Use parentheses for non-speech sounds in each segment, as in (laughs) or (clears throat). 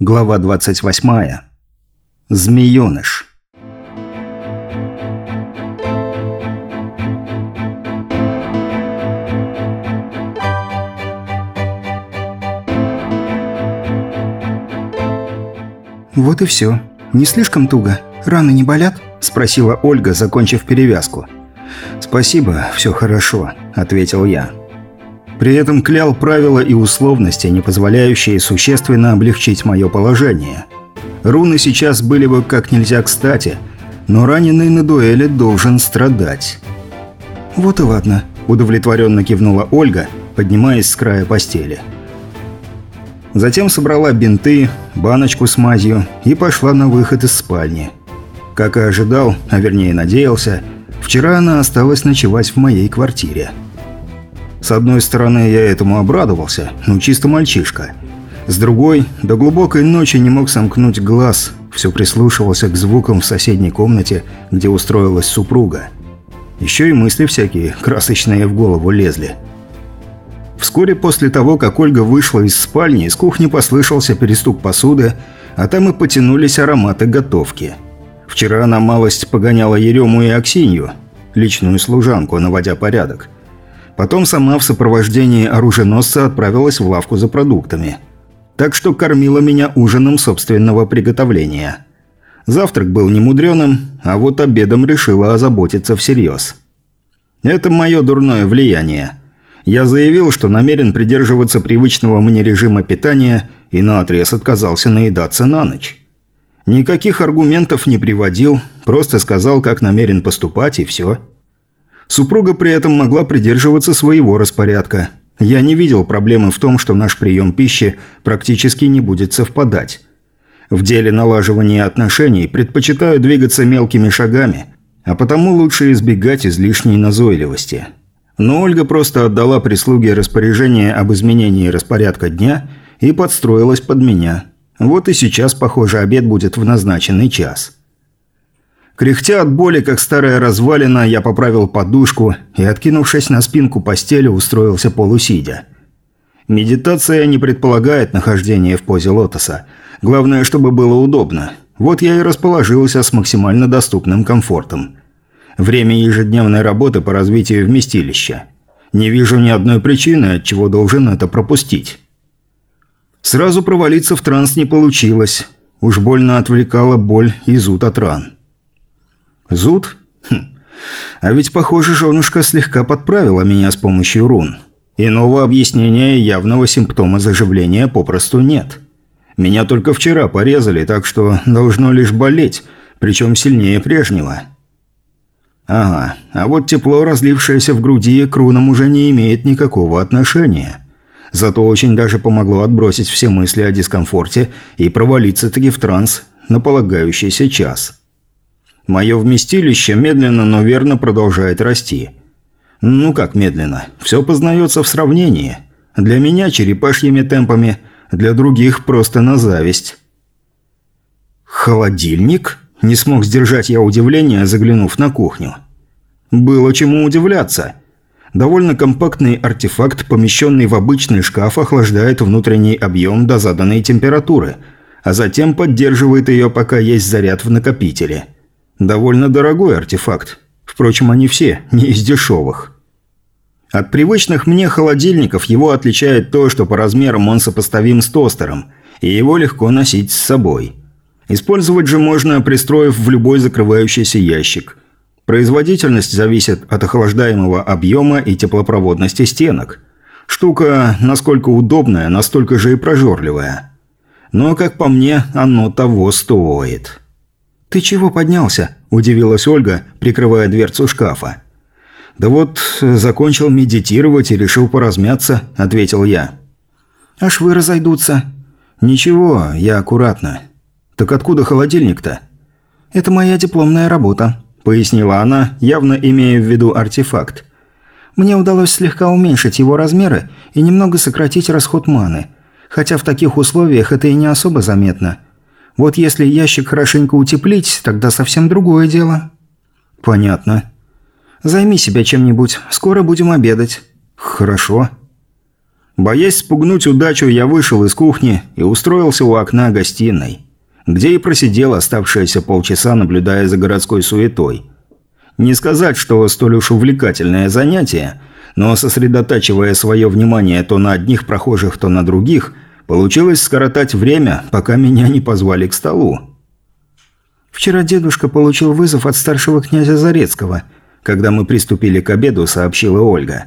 Глава 28. Змеёныш. «Вот и все. Не слишком туго? Раны не болят?» – спросила Ольга, закончив перевязку. «Спасибо, все хорошо», – ответил я. При этом клял правила и условности, не позволяющие существенно облегчить мое положение. Руны сейчас были бы как нельзя кстати, но раненый на дуэли должен страдать. «Вот и ладно», – удовлетворенно кивнула Ольга, поднимаясь с края постели. Затем собрала бинты, баночку с мазью и пошла на выход из спальни. Как и ожидал, а вернее надеялся, вчера она осталась ночевать в моей квартире. С одной стороны, я этому обрадовался, ну чисто мальчишка. С другой, до глубокой ночи не мог сомкнуть глаз, все прислушивался к звукам в соседней комнате, где устроилась супруга. Еще и мысли всякие красочные в голову лезли. Вскоре после того, как Ольга вышла из спальни, из кухни послышался перестук посуды, а там и потянулись ароматы готовки. Вчера она малость погоняла Ерему и Аксинью, личную служанку, наводя порядок. Потом сама в сопровождении оруженосца отправилась в лавку за продуктами. Так что кормила меня ужином собственного приготовления. Завтрак был немудреным, а вот обедом решила озаботиться всерьез. Это мое дурное влияние. Я заявил, что намерен придерживаться привычного мне режима питания и наотрез отказался наедаться на ночь. Никаких аргументов не приводил, просто сказал, как намерен поступать, и все. Супруга при этом могла придерживаться своего распорядка. Я не видел проблемы в том, что наш прием пищи практически не будет совпадать. В деле налаживания отношений предпочитаю двигаться мелкими шагами, а потому лучше избегать излишней назойливости. Но Ольга просто отдала прислуге распоряжение об изменении распорядка дня и подстроилась под меня. Вот и сейчас, похоже, обед будет в назначенный час. Кряхтя от боли, как старая развалина, я поправил подушку и, откинувшись на спинку постели, устроился полусидя. Медитация не предполагает нахождение в позе лотоса. Главное, чтобы было удобно. Вот я и расположился с максимально доступным комфортом. Время ежедневной работы по развитию вместилища. Не вижу ни одной причины, от чего должен это пропустить. Сразу провалиться в транс не получилось. Уж больно отвлекала боль и зуд от ран. Зуд? Хм. А ведь, похоже, женушка слегка подправила меня с помощью рун. Иного объяснения явного симптома заживления попросту нет. Меня только вчера порезали, так что должно лишь болеть, причем сильнее прежнего. Ага, а вот тепло, разлившееся в груди, к рунам уже не имеет никакого отношения. Зато очень даже помогло отбросить все мысли о дискомфорте и провалиться-таки в транс на полагающийся час. Мое вместилище медленно, но верно продолжает расти. Ну как медленно? Все познается в сравнении. Для меня черепашьими темпами, для других просто на зависть. «Холодильник?» – не смог сдержать я удивление, заглянув на кухню. Было чему удивляться. Довольно компактный артефакт, помещенный в обычный шкаф, охлаждает внутренний объем до заданной температуры, а затем поддерживает ее, пока есть заряд в накопителе – Довольно дорогой артефакт. Впрочем, они все не из дешевых. От привычных мне холодильников его отличает то, что по размерам он сопоставим с тостером, и его легко носить с собой. Использовать же можно, пристроив в любой закрывающийся ящик. Производительность зависит от охлаждаемого объема и теплопроводности стенок. Штука, насколько удобная, настолько же и прожорливая. Но, как по мне, оно того стоит. «Ты чего поднялся?» – удивилась Ольга, прикрывая дверцу шкафа. «Да вот, закончил медитировать и решил поразмяться», – ответил я. «А швы разойдутся». «Ничего, я аккуратно». «Так откуда холодильник-то?» «Это моя дипломная работа», – пояснила она, явно имея в виду артефакт. «Мне удалось слегка уменьшить его размеры и немного сократить расход маны, хотя в таких условиях это и не особо заметно. Вот если ящик хорошенько утеплить, тогда совсем другое дело». «Понятно». «Займи себя чем-нибудь. Скоро будем обедать». «Хорошо». Боясь спугнуть удачу, я вышел из кухни и устроился у окна гостиной, где и просидел оставшиеся полчаса, наблюдая за городской суетой. Не сказать, что столь уж увлекательное занятие, но сосредотачивая свое внимание то на одних прохожих, то на других, получилось скоротать время, пока меня не позвали к столу. «Вчера дедушка получил вызов от старшего князя Зарецкого», когда мы приступили к обеду, сообщила Ольга.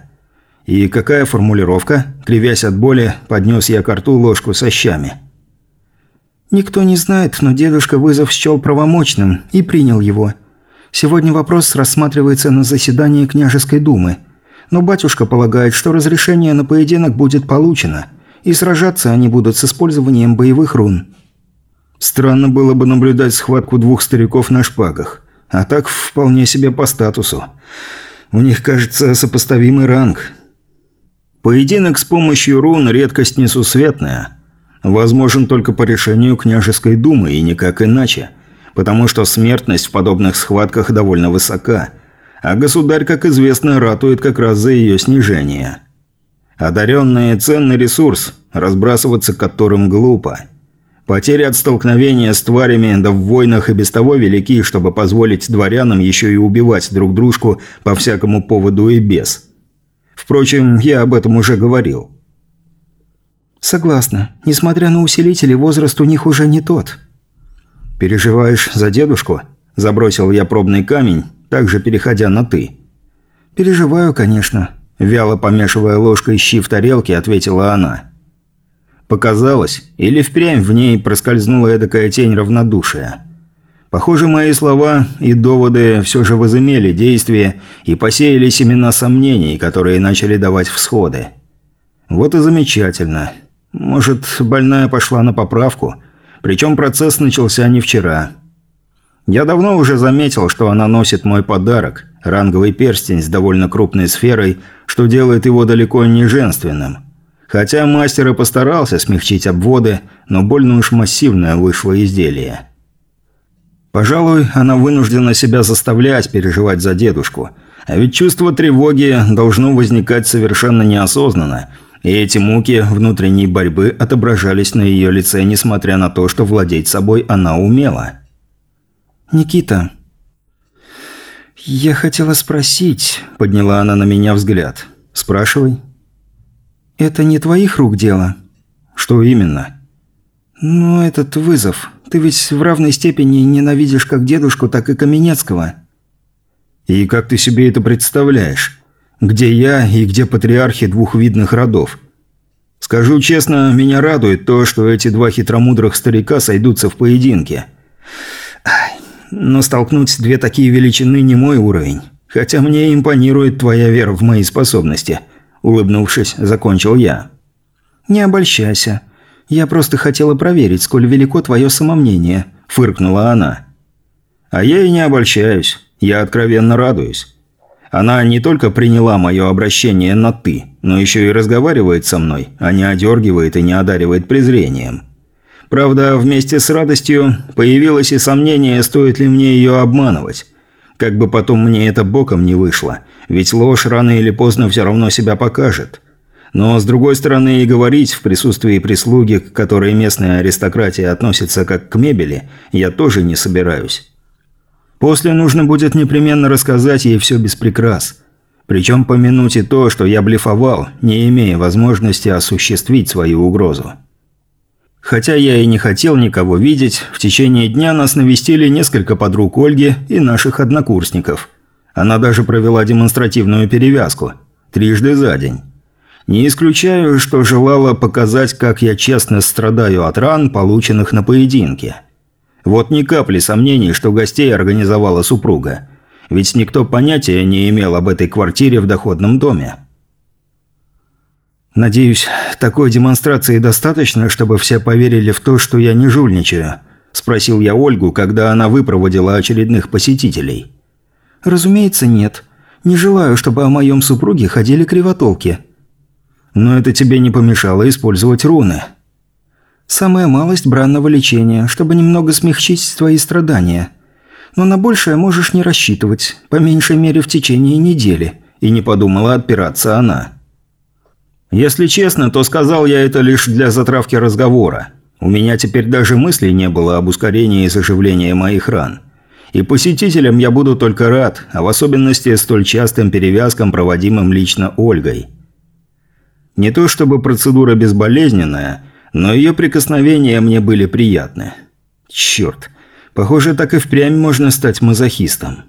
«И какая формулировка?» Кривясь от боли, поднес я к рту ложку со щами. «Никто не знает, но дедушка вызов счел правомочным и принял его. Сегодня вопрос рассматривается на заседании княжеской думы. Но батюшка полагает, что разрешение на поединок будет получено, и сражаться они будут с использованием боевых рун». Странно было бы наблюдать схватку двух стариков на шпагах. А так вполне себе по статусу. У них, кажется, сопоставимый ранг. Поединок с помощью рун – редкость несусветная. Возможен только по решению княжеской думы и никак иначе. Потому что смертность в подобных схватках довольно высока. А государь, как известно, ратует как раз за ее снижение. Одаренные – ценный ресурс, разбрасываться которым глупо. Потери от столкновения с тварями, да в войнах и без того велики, чтобы позволить дворянам еще и убивать друг дружку по всякому поводу и без. Впрочем, я об этом уже говорил. «Согласна. Несмотря на усилители, возраст у них уже не тот». «Переживаешь за дедушку?» Забросил я пробный камень, также переходя на «ты». «Переживаю, конечно», – вяло помешивая ложкой щи в тарелке, ответила она. Показалось, или впрямь в ней проскользнула эдакая тень равнодушия. Похоже, мои слова и доводы все же возымели действие и посеяли семена сомнений, которые начали давать всходы. Вот и замечательно. Может, больная пошла на поправку? Причем процесс начался не вчера. Я давно уже заметил, что она носит мой подарок – ранговый перстень с довольно крупной сферой, что делает его далеко не женственным – Хотя мастер и постарался смягчить обводы, но больно уж массивное вышло изделие. Пожалуй, она вынуждена себя заставлять переживать за дедушку. А ведь чувство тревоги должно возникать совершенно неосознанно, и эти муки внутренней борьбы отображались на ее лице, несмотря на то, что владеть собой она умела. «Никита, я хотела спросить...» – подняла она на меня взгляд. «Спрашивай». «Это не твоих рук дело?» «Что именно?» «Ну, этот вызов. Ты ведь в равной степени ненавидишь как дедушку, так и Каменецкого». «И как ты себе это представляешь? Где я и где патриархи двух видных родов?» «Скажу честно, меня радует то, что эти два хитромудрых старика сойдутся в поединке. Но столкнуть две такие величины не мой уровень. Хотя мне импонирует твоя вера в мои способности». Улыбнувшись, закончил я. «Не обольщайся. Я просто хотела проверить, сколь велико твое самомнение», – фыркнула она. «А я и не обольщаюсь. Я откровенно радуюсь. Она не только приняла мое обращение на «ты», но еще и разговаривает со мной, а не одергивает и не одаривает презрением. Правда, вместе с радостью появилось и сомнение, стоит ли мне ее обманывать. Как бы потом мне это боком не вышло, ведь ложь рано или поздно все равно себя покажет. Но, с другой стороны, и говорить в присутствии прислуги, к которой местная аристократия относится как к мебели, я тоже не собираюсь. После нужно будет непременно рассказать ей все без прикрас. Причем помянуть и то, что я блефовал, не имея возможности осуществить свою угрозу. Хотя я и не хотел никого видеть, в течение дня нас навестили несколько подруг Ольги и наших однокурсников. Она даже провела демонстративную перевязку. Трижды за день. Не исключаю, что желала показать, как я честно страдаю от ран, полученных на поединке. Вот ни капли сомнений, что гостей организовала супруга. Ведь никто понятия не имел об этой квартире в доходном доме. «Надеюсь, такой демонстрации достаточно, чтобы все поверили в то, что я не жульничаю?» – спросил я Ольгу, когда она выпроводила очередных посетителей. «Разумеется, нет. Не желаю, чтобы о моем супруге ходили кривотолки». «Но это тебе не помешало использовать руны». «Самая малость бранного лечения, чтобы немного смягчить твои страдания. Но на большее можешь не рассчитывать, по меньшей мере в течение недели», – и не подумала отпираться она. Если честно, то сказал я это лишь для затравки разговора. У меня теперь даже мыслей не было об ускорении и заживлении моих ран. И посетителям я буду только рад, а в особенности столь частым перевязкам, проводимым лично Ольгой. Не то чтобы процедура безболезненная, но ее прикосновения мне были приятны. Черт, похоже, так и впрямь можно стать мазохистом.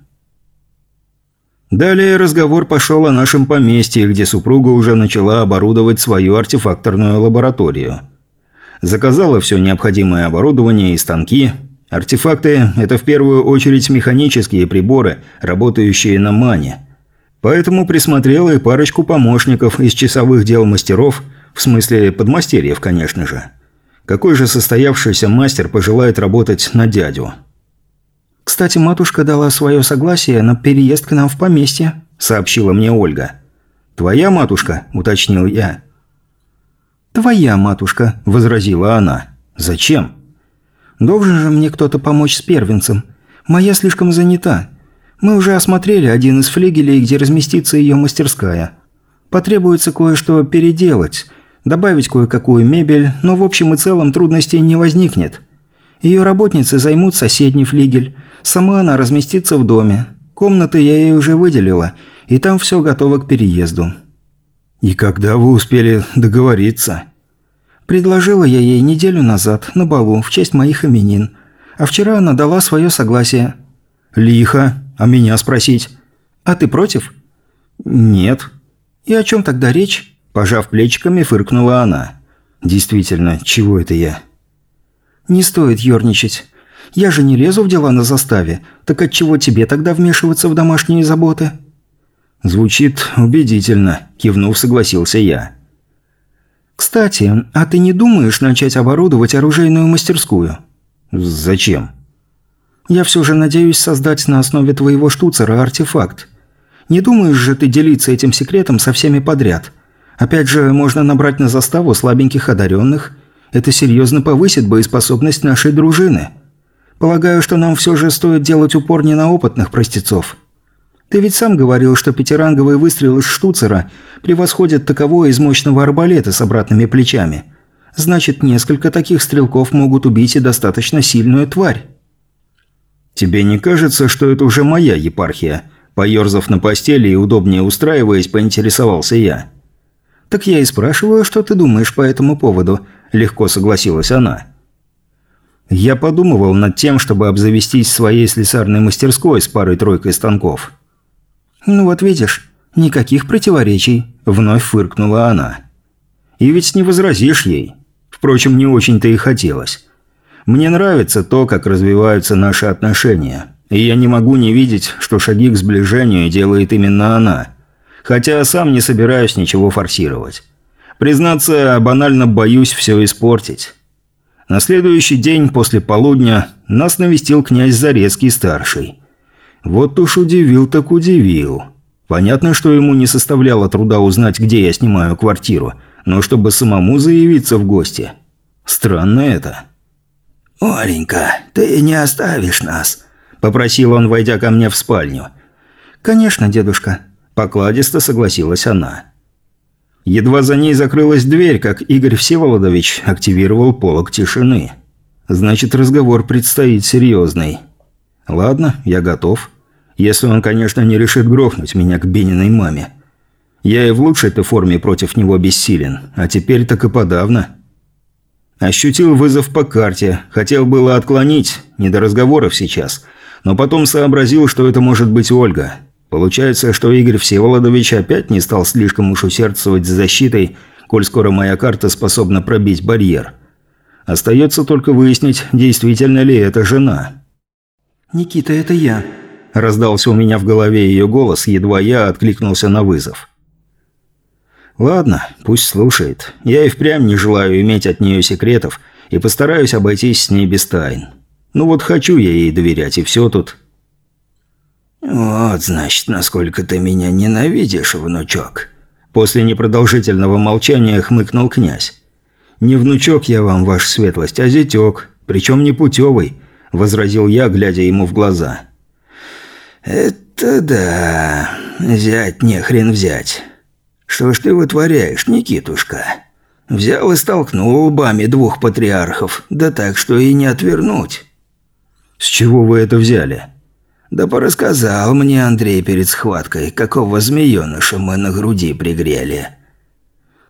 Далее разговор пошел о нашем поместье, где супруга уже начала оборудовать свою артефакторную лабораторию. Заказала все необходимое оборудование и станки. Артефакты – это в первую очередь механические приборы, работающие на мане. Поэтому присмотрела и парочку помощников из часовых дел мастеров, в смысле подмастерьев, конечно же. Какой же состоявшийся мастер пожелает работать на дядю – «Кстати, матушка дала свое согласие на переезд к нам в поместье», – сообщила мне Ольга. «Твоя матушка?» – уточнил я. «Твоя матушка», – возразила она. «Зачем?» «Должен же мне кто-то помочь с первенцем. Моя слишком занята. Мы уже осмотрели один из флигелей, где разместится ее мастерская. Потребуется кое-что переделать, добавить кое-какую мебель, но в общем и целом трудностей не возникнет. Ее работницы займут соседний флигель, Сама она разместится в доме. Комнаты я ей уже выделила, и там все готово к переезду». «И когда вы успели договориться?» Предложила я ей неделю назад, на балу, в честь моих именин. А вчера она дала свое согласие. «Лихо. А меня спросить?» «А ты против?» «Нет». «И о чем тогда речь?» Пожав плечиками, фыркнула она. «Действительно, чего это я?» «Не стоит ерничать. Я же не лезу в дела на заставе. Так отчего тебе тогда вмешиваться в домашние заботы?» «Звучит убедительно», – кивнув, согласился я. «Кстати, а ты не думаешь начать оборудовать оружейную мастерскую?» «Зачем?» «Я все же надеюсь создать на основе твоего штуцера артефакт. Не думаешь же ты делиться этим секретом со всеми подряд? Опять же, можно набрать на заставу слабеньких одаренных. Это серьезно повысит боеспособность нашей дружины». Полагаю, что нам все же стоит делать упор не на опытных простецов. Ты ведь сам говорил, что пятиранговый выстрел из штуцера превосходит таковой из мощного арбалета с обратными плечами. Значит, несколько таких стрелков могут убить и достаточно сильную тварь. Тебе не кажется, что это уже моя епархия? Поерзав на постели и удобнее устраиваясь, поинтересовался я. «Так я и спрашиваю, что ты думаешь по этому поводу», – легко согласилась она. Я подумывал над тем, чтобы обзавестись своей слесарной мастерской с парой-тройкой станков. «Ну вот видишь, никаких противоречий», – вновь фыркнула она. «И ведь не возразишь ей. Впрочем, не очень-то и хотелось. Мне нравится то, как развиваются наши отношения, и я не могу не видеть, что шаги к сближению делает именно она, хотя сам не собираюсь ничего форсировать. Признаться, банально боюсь все испортить». На следующий день после полудня нас навестил князь Зарецкий-старший. Вот уж удивил так удивил. Понятно, что ему не составляло труда узнать, где я снимаю квартиру, но чтобы самому заявиться в гости. Странно это. «Оленька, ты не оставишь нас?» – попросил он, войдя ко мне в спальню. «Конечно, дедушка», – покладисто согласилась она. Едва за ней закрылась дверь, как Игорь Всеволодович активировал полог тишины. Значит, разговор предстоит серьезный. Ладно, я готов. Если он, конечно, не решит грохнуть меня к Бениной маме. Я и в лучшей-то форме против него бессилен, а теперь так и подавно. Ощутил вызов по карте, хотел было отклонить, не до разговоров сейчас, но потом сообразил, что это может быть Ольга – Получается, что Игорь Всеволодович опять не стал слишком уж усердствовать с защитой, коль скоро моя карта способна пробить барьер. Остается только выяснить, действительно ли это жена. «Никита, это я», – раздался у меня в голове ее голос, едва я откликнулся на вызов. «Ладно, пусть слушает. Я и впрямь не желаю иметь от нее секретов и постараюсь обойтись с ней без тайн. Ну вот хочу я ей доверять, и все тут...» «Вот, значит, насколько ты меня ненавидишь, внучок». После непродолжительного молчания хмыкнул князь. «Не внучок я вам, ваша светлость, а зятёк, причем не путевый», – возразил я, глядя ему в глаза. «Это да, взять не хрен взять. «Что ж ты вытворяешь, Никитушка?» Взял и столкнул лбами двух патриархов, да так, что и не отвернуть. «С чего вы это взяли?» «Да порассказал мне Андрей перед схваткой, какого змееныша мы на груди пригрели».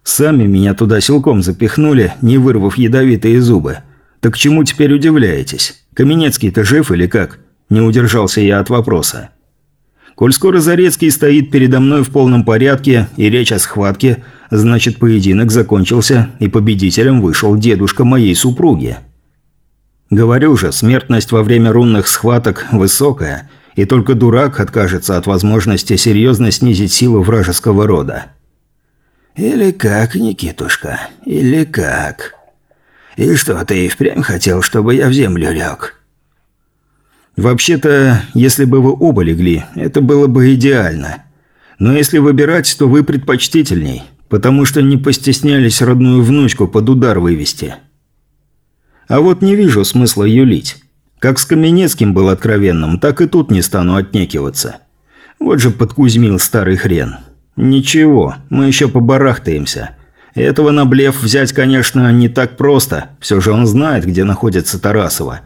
«Сами меня туда силком запихнули, не вырвав ядовитые зубы. Так чему теперь удивляетесь? Каменецкий-то жив или как?» Не удержался я от вопроса. Коль скоро Зарецкий стоит передо мной в полном порядке и речь о схватке, значит поединок закончился и победителем вышел дедушка моей супруги. Говорю же, смертность во время рунных схваток высокая, и только дурак откажется от возможности серьезно снизить силу вражеского рода. «Или как, Никитушка, или как? И что, ты и впрямь хотел, чтобы я в землю лег?» «Вообще-то, если бы вы оба легли, это было бы идеально. Но если выбирать, то вы предпочтительней, потому что не постеснялись родную внучку под удар вывести». А вот не вижу смысла юлить. Как с Каменецким был откровенным, так и тут не стану отнекиваться. Вот же подкузмил старый хрен. Ничего, мы еще побарахтаемся. Этого на блеф взять, конечно, не так просто. Все же он знает, где находится Тарасова.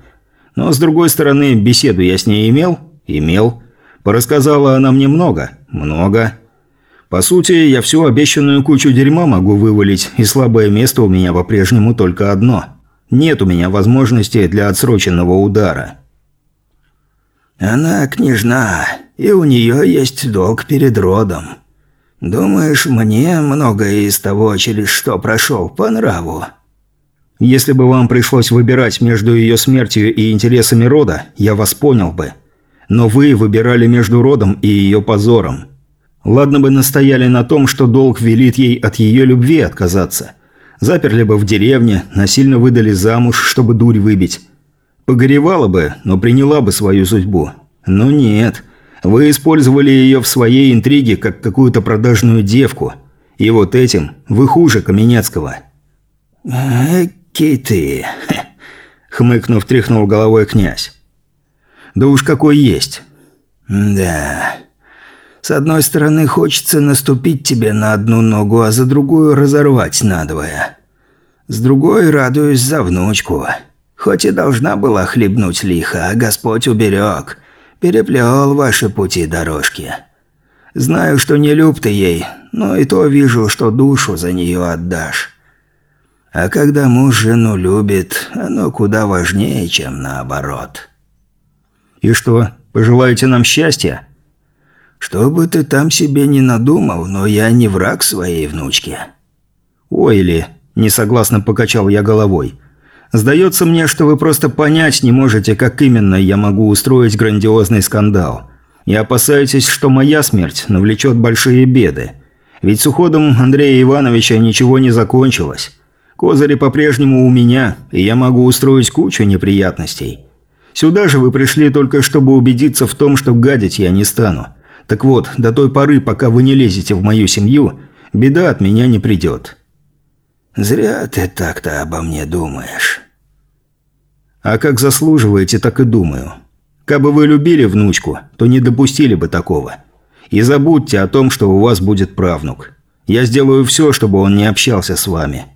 Но, с другой стороны, беседу я с ней имел? Имел. Порассказала она мне много? Много. По сути, я всю обещанную кучу дерьма могу вывалить, и слабое место у меня по-прежнему только одно. Нет у меня возможности для отсроченного удара. Она княжна, и у нее есть долг перед родом. Думаешь, мне многое из того, через что прошел, по нраву?» Если бы вам пришлось выбирать между ее смертью и интересами рода, я вас понял бы. Но вы выбирали между родом и ее позором. Ладно бы настояли на том, что долг велит ей от ее любви отказаться. Заперли бы в деревне, насильно выдали замуж, чтобы дурь выбить. Погоревала бы, но приняла бы свою судьбу. Но нет. Вы использовали ее в своей интриге, как какую-то продажную девку. И вот этим вы хуже Каменецкого. «Киты!» (laughs) – хмыкнув, тряхнул головой князь. «Да уж какой есть!» «Да. С одной стороны, хочется наступить тебе на одну ногу, а за другую разорвать надвое. С другой радуюсь за внучку. Хоть и должна была хлебнуть лихо, а Господь уберег. Переплел ваши пути дорожки. Знаю, что не люб ты ей, но и то вижу, что душу за нее отдашь. А когда муж жену любит, оно куда важнее, чем наоборот. И что, пожелаете нам счастья? Что бы ты там себе не надумал, но я не враг своей внучке. Ой ли, несогласно покачал я головой. Сдается мне, что вы просто понять не можете, как именно я могу устроить грандиозный скандал. И опасаетесь, что моя смерть навлечет большие беды. Ведь с уходом Андрея Ивановича ничего не закончилось. Козыри по-прежнему у меня, и я могу устроить кучу неприятностей. Сюда же вы пришли только чтобы убедиться в том, что гадить я не стану. Так вот, до той поры, пока вы не лезете в мою семью, беда от меня не придет». «Зря ты так-то обо мне думаешь». «А как заслуживаете, так и думаю. Кабы вы любили внучку, то не допустили бы такого. И забудьте о том, что у вас будет правнук. Я сделаю все, чтобы он не общался с вами.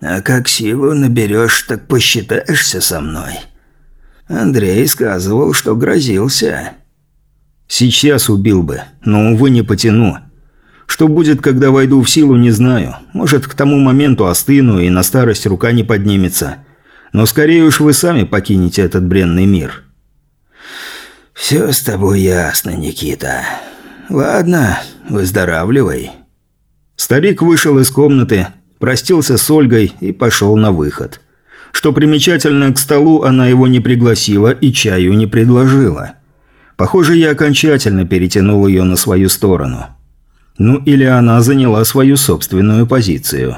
А как силу наберешь, так посчитаешься со мной. Андрей сказывал, что грозился. Сейчас убил бы, но, увы, не потяну. Что будет, когда войду в силу, не знаю. Может, к тому моменту остыну и на старость рука не поднимется. Но скорее уж вы сами покинете этот бренный мир. «Все с тобой ясно, Никита. Ладно, выздоравливай». Старик вышел из комнаты, простился с Ольгой и пошел на выход. Что примечательно, к столу она его не пригласила и чаю не предложила. Похоже, я окончательно перетянул ее на свою сторону. Ну или она заняла свою собственную позицию.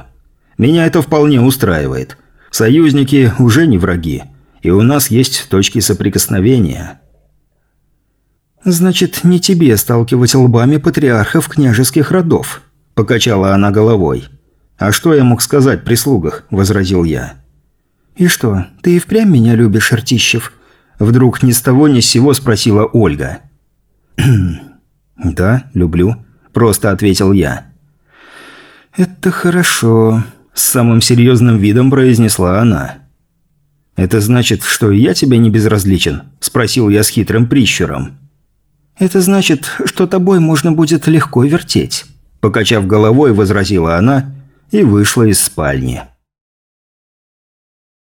Меня это вполне устраивает. Союзники уже не враги, и у нас есть точки соприкосновения. «Значит, не тебе сталкивать лбами патриархов княжеских родов», – покачала она головой. «А что я мог сказать при слугах?» – возразил я. «И что, ты и впрямь меня любишь, Артищев?» Вдруг ни с того ни с сего спросила Ольга. (clears throat) «Да, люблю», – просто ответил я. «Это хорошо», – с самым серьезным видом произнесла она. «Это значит, что я тебе не безразличен?» – спросил я с хитрым прищуром. «Это значит, что тобой можно будет легко вертеть», – покачав головой, возразила она и вышла из спальни.